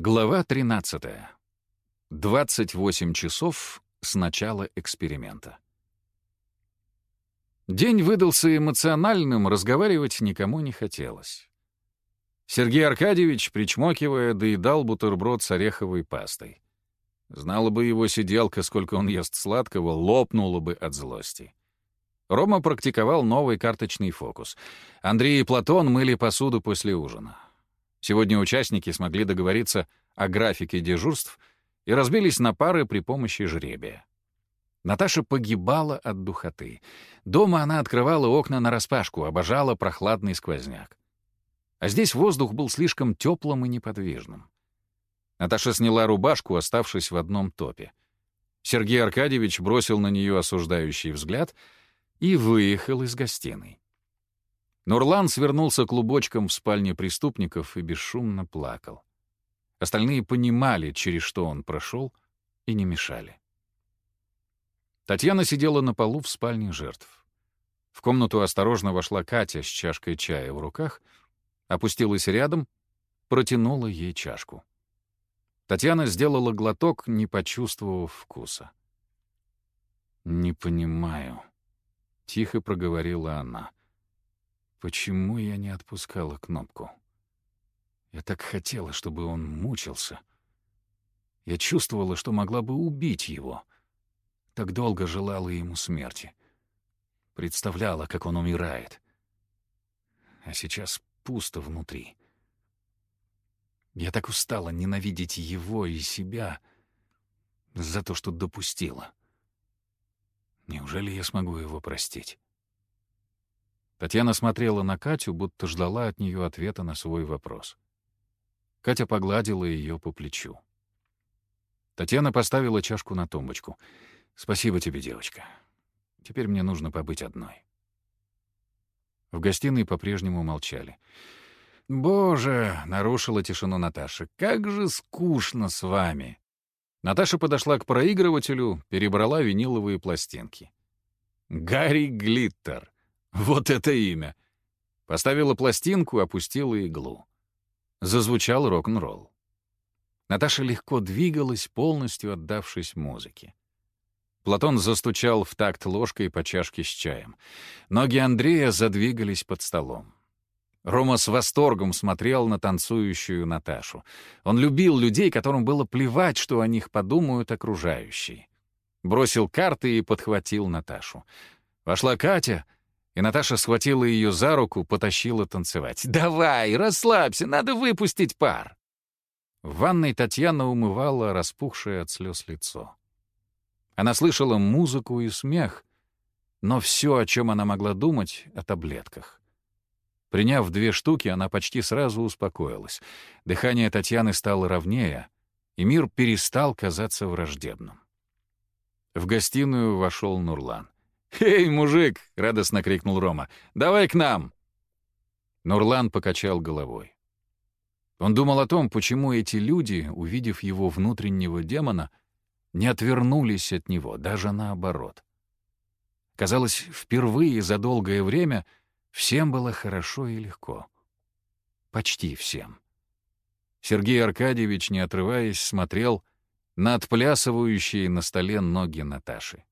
Глава 13. 28 часов с начала эксперимента. День выдался эмоциональным, разговаривать никому не хотелось. Сергей Аркадьевич, причмокивая, доедал бутерброд с ореховой пастой. Знала бы его сиделка, сколько он ест сладкого, лопнула бы от злости. Рома практиковал новый карточный фокус. Андрей и Платон мыли посуду после ужина. Сегодня участники смогли договориться о графике дежурств и разбились на пары при помощи жребия. Наташа погибала от духоты. Дома она открывала окна нараспашку, обожала прохладный сквозняк. А здесь воздух был слишком теплым и неподвижным. Наташа сняла рубашку, оставшись в одном топе. Сергей Аркадьевич бросил на нее осуждающий взгляд и выехал из гостиной. Нурлан свернулся клубочком в спальне преступников и бесшумно плакал. Остальные понимали, через что он прошел, и не мешали. Татьяна сидела на полу в спальне жертв. В комнату осторожно вошла Катя с чашкой чая в руках, опустилась рядом, протянула ей чашку. Татьяна сделала глоток, не почувствовав вкуса. «Не понимаю», — тихо проговорила она. Почему я не отпускала кнопку? Я так хотела, чтобы он мучился. Я чувствовала, что могла бы убить его. Так долго желала ему смерти. Представляла, как он умирает. А сейчас пусто внутри. Я так устала ненавидеть его и себя за то, что допустила. Неужели я смогу его простить? Татьяна смотрела на Катю, будто ждала от нее ответа на свой вопрос. Катя погладила ее по плечу. Татьяна поставила чашку на тумбочку. «Спасибо тебе, девочка. Теперь мне нужно побыть одной». В гостиной по-прежнему молчали. «Боже!» — нарушила тишину Наташа. «Как же скучно с вами!» Наташа подошла к проигрывателю, перебрала виниловые пластинки. «Гарри Глиттер!» Вот это имя. Поставила пластинку, опустила иглу. Зазвучал рок-н-ролл. Наташа легко двигалась, полностью отдавшись музыке. Платон застучал в такт ложкой по чашке с чаем. Ноги Андрея задвигались под столом. Рома с восторгом смотрел на танцующую Наташу. Он любил людей, которым было плевать, что о них подумают окружающие. Бросил карты и подхватил Наташу. Вошла Катя — и Наташа схватила ее за руку, потащила танцевать. «Давай, расслабься, надо выпустить пар!» В ванной Татьяна умывала распухшее от слез лицо. Она слышала музыку и смех, но все, о чем она могла думать, — о таблетках. Приняв две штуки, она почти сразу успокоилась. Дыхание Татьяны стало ровнее, и мир перестал казаться враждебным. В гостиную вошел Нурлан. «Эй, мужик!» — радостно крикнул Рома. «Давай к нам!» Нурлан покачал головой. Он думал о том, почему эти люди, увидев его внутреннего демона, не отвернулись от него, даже наоборот. Казалось, впервые за долгое время всем было хорошо и легко. Почти всем. Сергей Аркадьевич, не отрываясь, смотрел на отплясывающие на столе ноги Наташи.